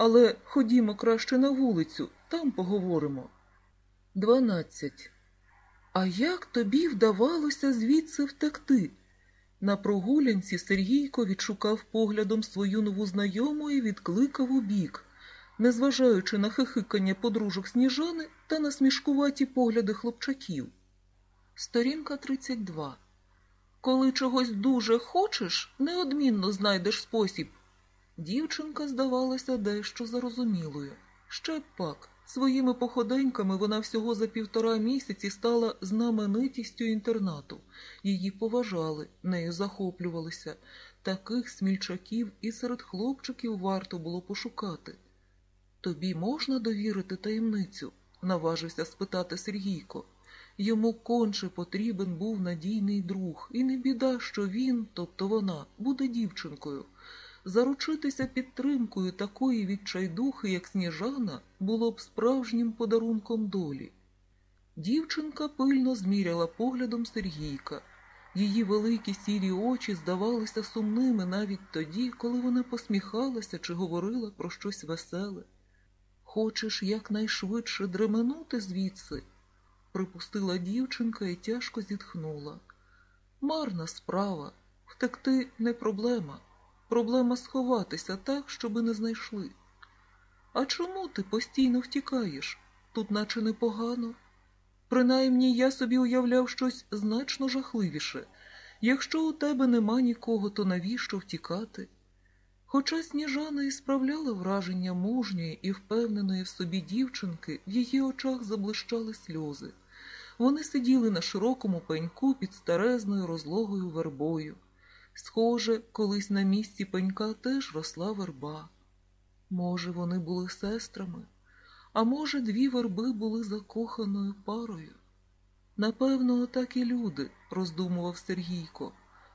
Але ходімо краще на вулицю, там поговоримо. Дванадцять. А як тобі вдавалося звідси втекти? На прогулянці Сергійко відшукав поглядом свою нову знайому і відкликав у бік, незважаючи на хихикання подружок сніжани та на смішкуваті погляди хлопчаків. Сторінка 32. Коли чогось дуже хочеш, неодмінно знайдеш спосіб. Дівчинка здавалася дещо зарозумілою. Ще пак, своїми походеньками вона всього за півтора місяці стала знаменитістю інтернату. Її поважали, нею захоплювалися. Таких смільчаків і серед хлопчиків варто було пошукати. Тобі можна довірити таємницю? наважився спитати Сергійко. Йому конче потрібен був надійний друг, і не біда, що він, тобто вона, буде дівчинкою. Заручитися підтримкою такої відчайдухи, як сніжана, було б справжнім подарунком долі. Дівчинка пильно зміряла поглядом Сергійка. Її великі сірі очі здавалися сумними навіть тоді, коли вона посміхалася чи говорила про щось веселе. Хочеш якнайшвидше дременути звідси? припустила дівчинка і тяжко зітхнула. Марна справа, втекти не проблема. Проблема сховатися так, щоби не знайшли. А чому ти постійно втікаєш? Тут наче непогано. Принаймні я собі уявляв щось значно жахливіше. Якщо у тебе нема нікого, то навіщо втікати? Хоча сніжана і справляла враження мужньої і впевненої в собі дівчинки, в її очах заблищали сльози. Вони сиділи на широкому пеньку під старезною розлогою вербою. Схоже, колись на місці пенька теж росла верба. Може, вони були сестрами, а може, дві верби були закоханою парою. Напевно, так і люди, роздумував Сергійко,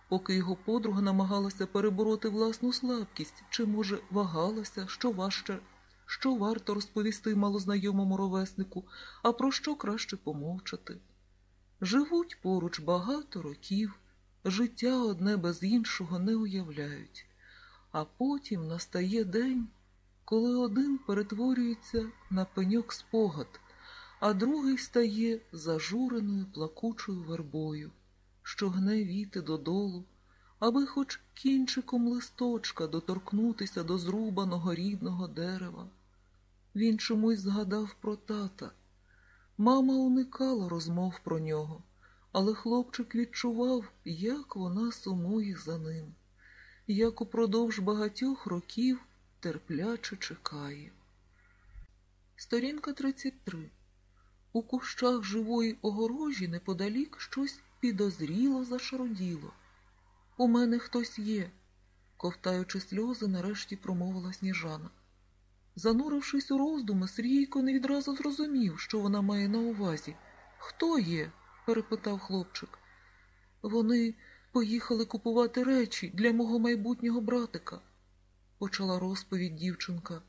поки його подруга намагалася перебороти власну слабкість, чи, може, вагалася, що важче, що варто розповісти малознайомому ровеснику, а про що краще помовчати. Живуть поруч багато років життя одне без іншого не уявляють, а потім настає день, коли один перетворюється на пеньок спогад, а другий стає зажуреною плакучою вербою, що гне віти додолу, аби хоч кінчиком листочка доторкнутися до зрубаного рідного дерева. Він чомусь згадав про тата. Мама уникала розмов про нього але хлопчик відчував, як вона сумує за ним, як упродовж багатьох років терпляче чекає. Сторінка 33. У кущах живої огорожі неподалік щось підозріло зашароділо. У мене хтось є, ковтаючи сльози, нарешті промовила сніжана. Занурившись у роздуми, Сергійко не відразу зрозумів, що вона має на увазі. Хто є? Перепитав хлопчик. Вони поїхали купувати речі для мого майбутнього братика, почала розповідь дівчинка.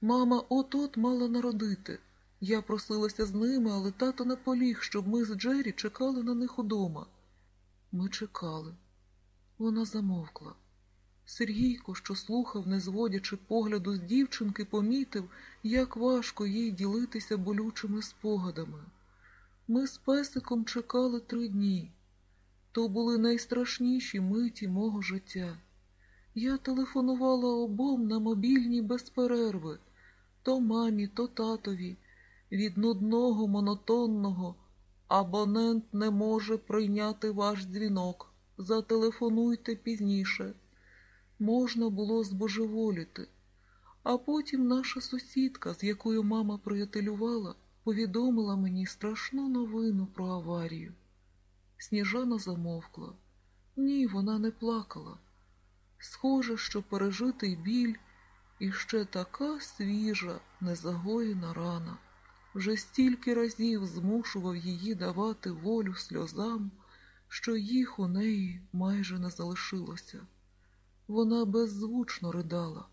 Мама от-от мала народити. Я просилася з ними, але тато наполіг, щоб ми з Джері чекали на них удома. Ми чекали. Вона замовкла. Сергійко, що слухав, не зводячи погляду з дівчинки, помітив, як важко їй ділитися болючими спогадами. Ми з песиком чекали три дні. То були найстрашніші миті мого життя. Я телефонувала обом на мобільні без перерви то мамі, то татові. Від нудного, монотонного абонент не може прийняти ваш дзвінок. Зателефонуйте пізніше. Можна було збожеволіти. А потім наша сусідка, з якою мама приятелювала, повідомила мені страшну новину про аварію. Сніжана замовкла. Ні, вона не плакала. Схоже, що пережитий біль і ще така свіжа, незагоєна рана. Вже стільки разів змушував її давати волю сльозам, що їх у неї майже не залишилося. Вона беззвучно ридала.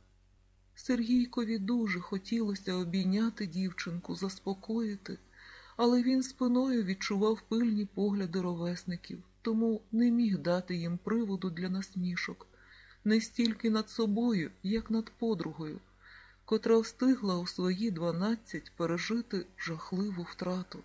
Сергійкові дуже хотілося обійняти дівчинку, заспокоїти, але він спиною відчував пильні погляди ровесників, тому не міг дати їм приводу для насмішок, не стільки над собою, як над подругою. котра встигла у свої дванадцять пережити жахливу втрату.